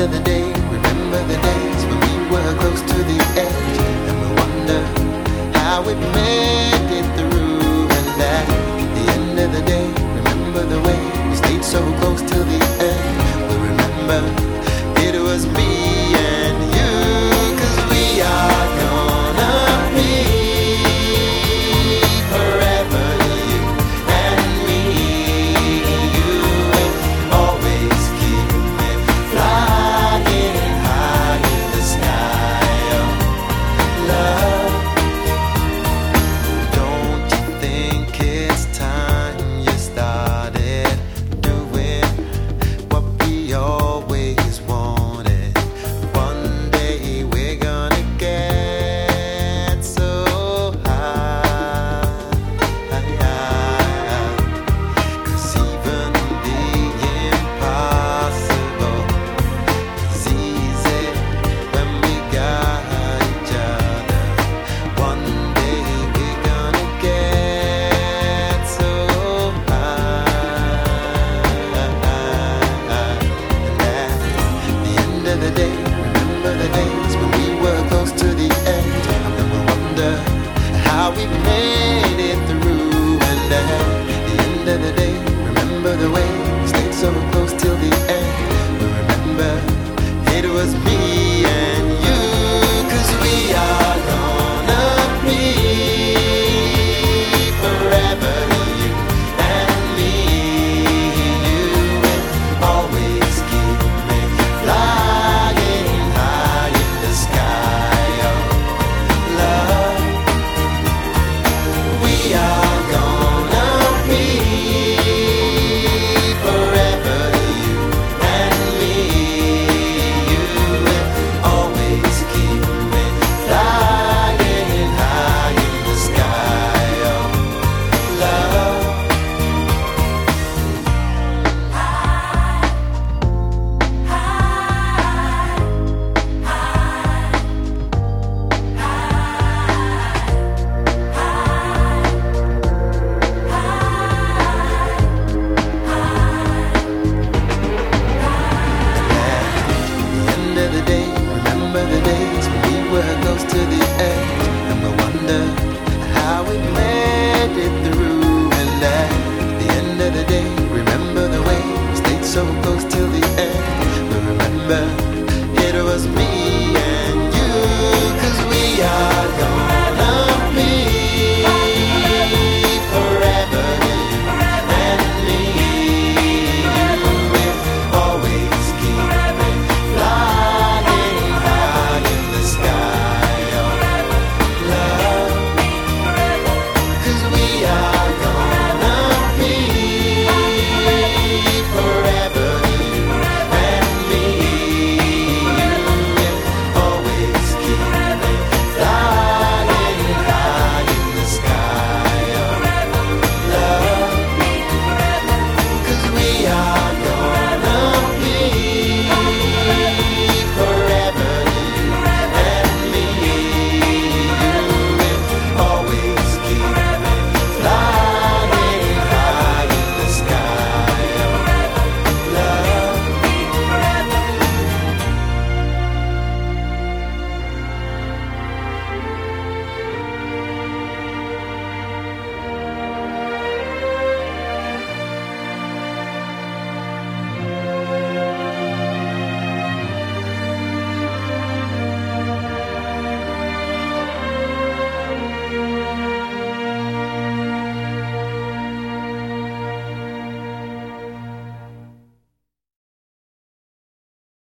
to the day. Remember the days when we were close to the edge, and we wonder how it made.